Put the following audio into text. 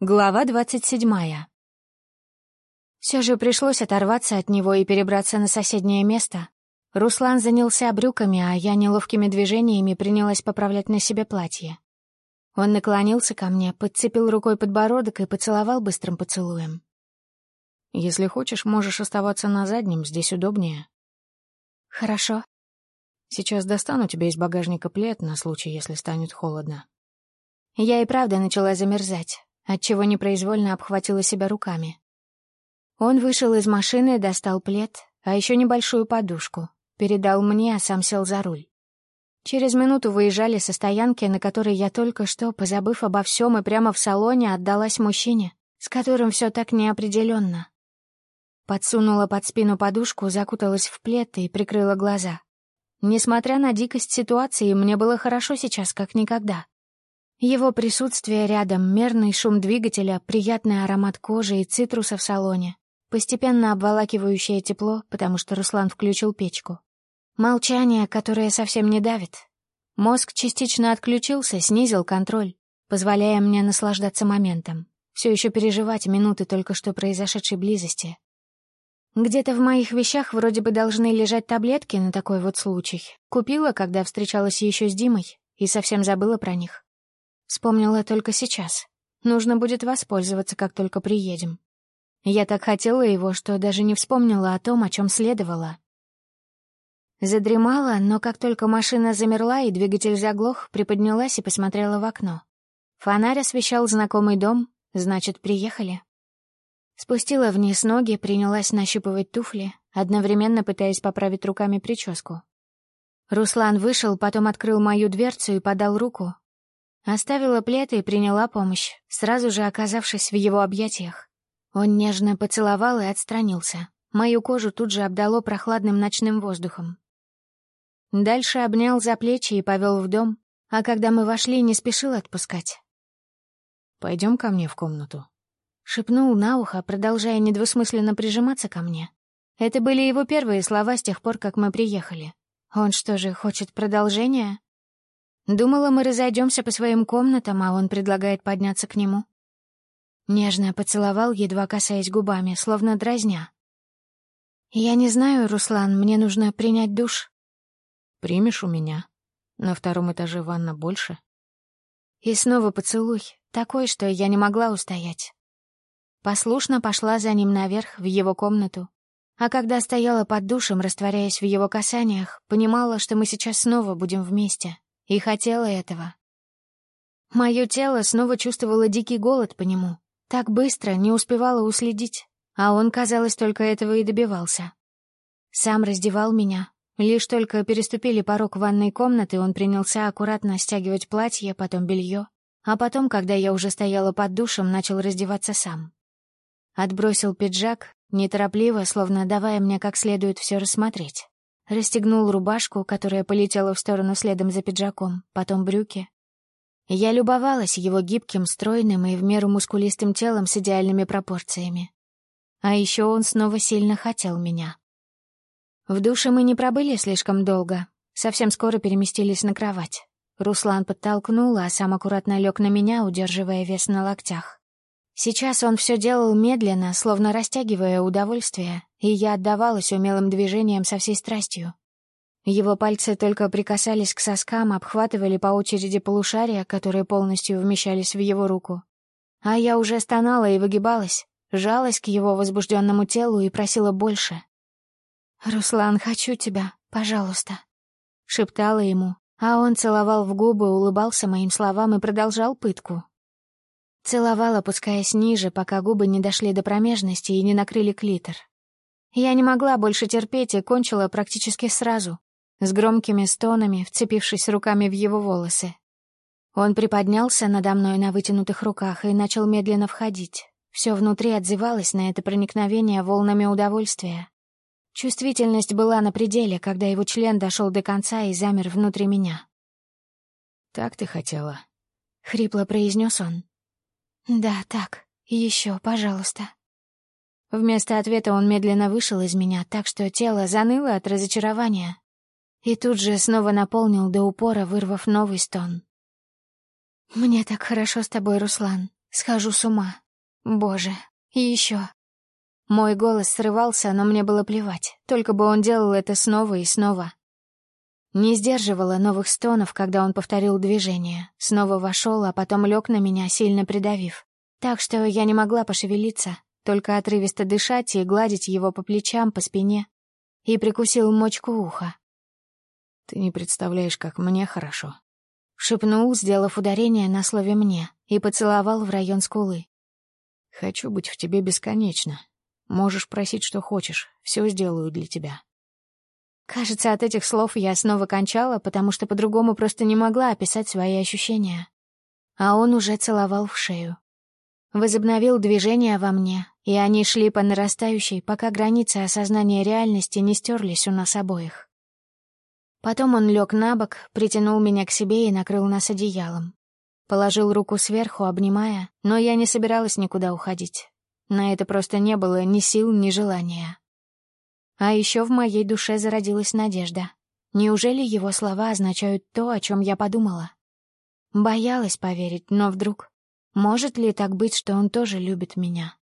Глава двадцать седьмая. Все же пришлось оторваться от него и перебраться на соседнее место. Руслан занялся брюками, а я неловкими движениями принялась поправлять на себе платье. Он наклонился ко мне, подцепил рукой подбородок и поцеловал быстрым поцелуем. «Если хочешь, можешь оставаться на заднем, здесь удобнее». «Хорошо». «Сейчас достану тебе из багажника плед на случай, если станет холодно». Я и правда начала замерзать отчего непроизвольно обхватила себя руками. Он вышел из машины, достал плед, а еще небольшую подушку, передал мне, а сам сел за руль. Через минуту выезжали со стоянки, на которой я только что, позабыв обо всем и прямо в салоне, отдалась мужчине, с которым все так неопределенно. Подсунула под спину подушку, закуталась в плед и прикрыла глаза. Несмотря на дикость ситуации, мне было хорошо сейчас, как никогда. Его присутствие рядом, мерный шум двигателя, приятный аромат кожи и цитруса в салоне, постепенно обволакивающее тепло, потому что Руслан включил печку. Молчание, которое совсем не давит. Мозг частично отключился, снизил контроль, позволяя мне наслаждаться моментом, все еще переживать минуты только что произошедшей близости. Где-то в моих вещах вроде бы должны лежать таблетки на такой вот случай. Купила, когда встречалась еще с Димой, и совсем забыла про них. Вспомнила только сейчас. Нужно будет воспользоваться, как только приедем. Я так хотела его, что даже не вспомнила о том, о чем следовало. Задремала, но как только машина замерла и двигатель заглох, приподнялась и посмотрела в окно. Фонарь освещал знакомый дом, значит, приехали. Спустила вниз ноги, принялась нащупывать туфли, одновременно пытаясь поправить руками прическу. Руслан вышел, потом открыл мою дверцу и подал руку, Оставила плед и приняла помощь, сразу же оказавшись в его объятиях. Он нежно поцеловал и отстранился. Мою кожу тут же обдало прохладным ночным воздухом. Дальше обнял за плечи и повел в дом, а когда мы вошли, не спешил отпускать. «Пойдем ко мне в комнату», — шепнул на ухо, продолжая недвусмысленно прижиматься ко мне. Это были его первые слова с тех пор, как мы приехали. Он что же, хочет продолжения? Думала, мы разойдемся по своим комнатам, а он предлагает подняться к нему. Нежно поцеловал, едва касаясь губами, словно дразня. «Я не знаю, Руслан, мне нужно принять душ». «Примешь у меня? На втором этаже ванна больше?» И снова поцелуй, такой, что я не могла устоять. Послушно пошла за ним наверх, в его комнату. А когда стояла под душем, растворяясь в его касаниях, понимала, что мы сейчас снова будем вместе. И хотела этого. Мое тело снова чувствовало дикий голод по нему. Так быстро не успевала уследить, а он, казалось, только этого и добивался. Сам раздевал меня. Лишь только переступили порог ванной комнаты, он принялся аккуратно стягивать платье, потом белье, а потом, когда я уже стояла под душем, начал раздеваться сам. Отбросил пиджак, неторопливо, словно давая мне как следует все рассмотреть. Расстегнул рубашку, которая полетела в сторону следом за пиджаком, потом брюки. Я любовалась его гибким, стройным и в меру мускулистым телом с идеальными пропорциями. А еще он снова сильно хотел меня. В душе мы не пробыли слишком долго, совсем скоро переместились на кровать. Руслан подтолкнул, а сам аккуратно лег на меня, удерживая вес на локтях. Сейчас он все делал медленно, словно растягивая удовольствие, и я отдавалась умелым движениям со всей страстью. Его пальцы только прикасались к соскам, обхватывали по очереди полушария, которые полностью вмещались в его руку. А я уже стонала и выгибалась, жалась к его возбужденному телу и просила больше. «Руслан, хочу тебя, пожалуйста», — шептала ему, а он целовал в губы, улыбался моим словам и продолжал пытку, Целовал, опускаясь ниже, пока губы не дошли до промежности и не накрыли клитор. Я не могла больше терпеть и кончила практически сразу, с громкими стонами, вцепившись руками в его волосы. Он приподнялся надо мной на вытянутых руках и начал медленно входить. Все внутри отзывалось на это проникновение волнами удовольствия. Чувствительность была на пределе, когда его член дошел до конца и замер внутри меня. «Так ты хотела?» — хрипло произнес он. «Да, так. Еще, пожалуйста». Вместо ответа он медленно вышел из меня, так что тело заныло от разочарования. И тут же снова наполнил до упора, вырвав новый стон. «Мне так хорошо с тобой, Руслан. Схожу с ума. Боже, еще. Мой голос срывался, но мне было плевать, только бы он делал это снова и снова. Не сдерживала новых стонов, когда он повторил движение, снова вошел, а потом лег на меня, сильно придавив. Так что я не могла пошевелиться, только отрывисто дышать и гладить его по плечам, по спине. И прикусил мочку уха. «Ты не представляешь, как мне хорошо», — шепнул, сделав ударение на слове «мне», и поцеловал в район скулы. «Хочу быть в тебе бесконечно. Можешь просить, что хочешь, все сделаю для тебя». Кажется, от этих слов я снова кончала, потому что по-другому просто не могла описать свои ощущения. А он уже целовал в шею. Возобновил движения во мне, и они шли по нарастающей, пока границы осознания реальности не стерлись у нас обоих. Потом он лег на бок, притянул меня к себе и накрыл нас одеялом. Положил руку сверху, обнимая, но я не собиралась никуда уходить. На это просто не было ни сил, ни желания. А еще в моей душе зародилась надежда. Неужели его слова означают то, о чем я подумала? Боялась поверить, но вдруг... Может ли так быть, что он тоже любит меня?